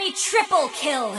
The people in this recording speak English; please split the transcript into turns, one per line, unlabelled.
Enemy triple kill!